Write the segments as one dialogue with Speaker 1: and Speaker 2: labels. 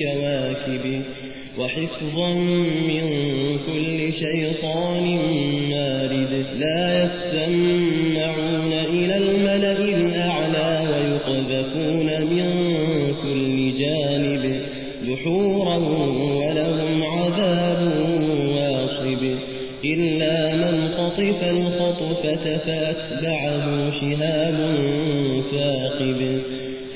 Speaker 1: الكواكب وحفظا من كل شيطان مارد. لا يستمعون إلى الملأ الأعلى ويقذفون من كل جانب دحورا ولهم عذاب واصب. إلا من قطف الخطفة فأتبعه شهاب ثاقب.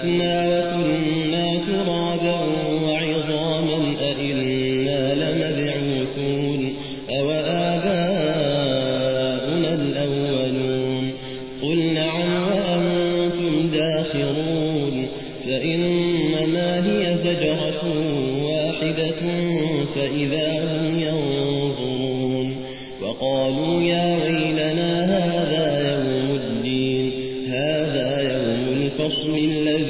Speaker 1: متنا وكنا ترابا وعظاما أئنا لمبعوثون أو آباؤنا الأولون قل نعم وأنتم داخرون فإنما هي زجرة واحدة فإذا هم ينظرون وقالوا يا ويلنا هذا يوم الدين هذا يوم الفصل الذي